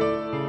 you